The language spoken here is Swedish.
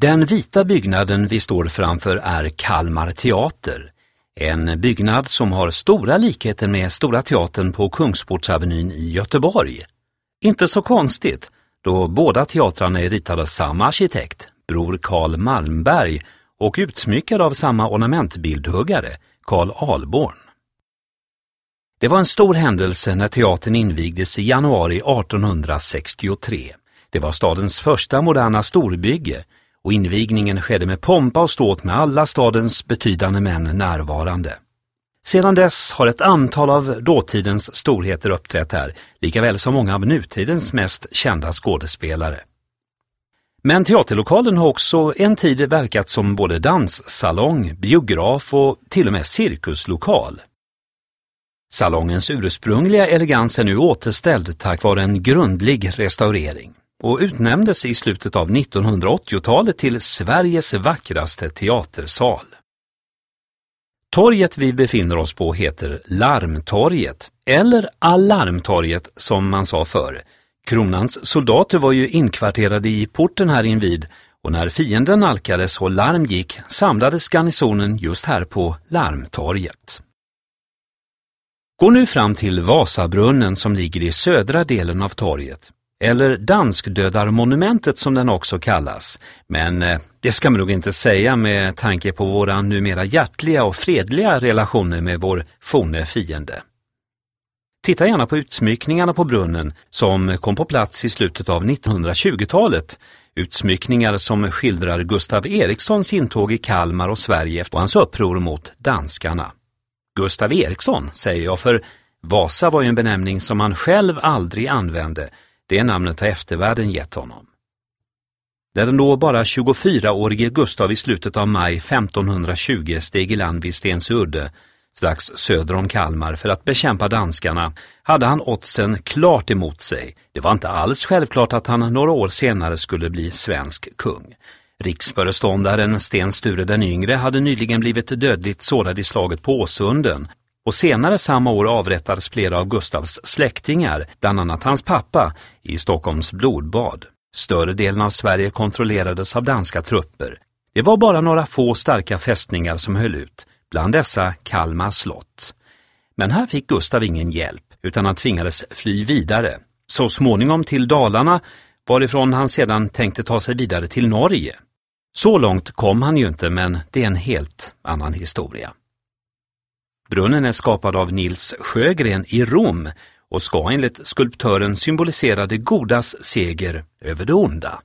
Den vita byggnaden vi står framför är Kalmar teater. En byggnad som har stora likheter med Stora teatern på Kungsportsavenyn i Göteborg. Inte så konstigt, då båda teatrarna är ritade av samma arkitekt, bror Karl Malmberg, och utsmyckade av samma ornamentbildhuggare, Karl Alborn. Det var en stor händelse när teatern invigdes i januari 1863. Det var stadens första moderna storbygge och invigningen skedde med pompa och ståt med alla stadens betydande män närvarande. Sedan dess har ett antal av dåtidens storheter uppträtt här, likaväl som många av nutidens mest kända skådespelare. Men teaterlokalen har också en tid verkat som både danssalong, biograf och till och med cirkuslokal. Salongens ursprungliga elegans är nu återställd tack vare en grundlig restaurering och utnämndes i slutet av 1980-talet till Sveriges vackraste teatersal. Torget vi befinner oss på heter Larmtorget, eller Alarmtorget som man sa förr. Kronans soldater var ju inkvarterade i porten här invid och när fienden nalkades och larm gick samlades garnisonen just här på Larmtorget. Gå nu fram till Vasabrunnen som ligger i södra delen av torget eller Danskdödarmonumentet som den också kallas. Men eh, det ska man nog inte säga med tanke på våra numera hjärtliga och fredliga relationer med vår forne fiende. Titta gärna på utsmyckningarna på brunnen som kom på plats i slutet av 1920-talet. Utsmyckningar som skildrar Gustav Erikssons intåg i Kalmar och Sverige och hans uppror mot danskarna. Gustav Eriksson säger jag för Vasa var ju en benämning som han själv aldrig använde det namnet har eftervärlden gett honom. När den då bara 24-årige Gustav i slutet av maj 1520 steg i land vid Stensudde, strax söder om Kalmar, för att bekämpa danskarna, hade han oddsen klart emot sig. Det var inte alls självklart att han några år senare skulle bli svensk kung. Riksföreståndaren Sten Sture den yngre hade nyligen blivit dödligt sårad i slaget på Åsunden och senare samma år avrättades flera av Gustavs släktingar, bland annat hans pappa, i Stockholms blodbad. Större delen av Sverige kontrollerades av danska trupper. Det var bara några få starka fästningar som höll ut, bland dessa Kalmar slott. Men här fick Gustav ingen hjälp, utan han tvingades fly vidare. Så småningom till Dalarna, varifrån han sedan tänkte ta sig vidare till Norge. Så långt kom han ju inte, men det är en helt annan historia. Brunnen är skapad av Nils Sjögren i Rom och ska enligt skulptören symbolisera det godas seger över det onda.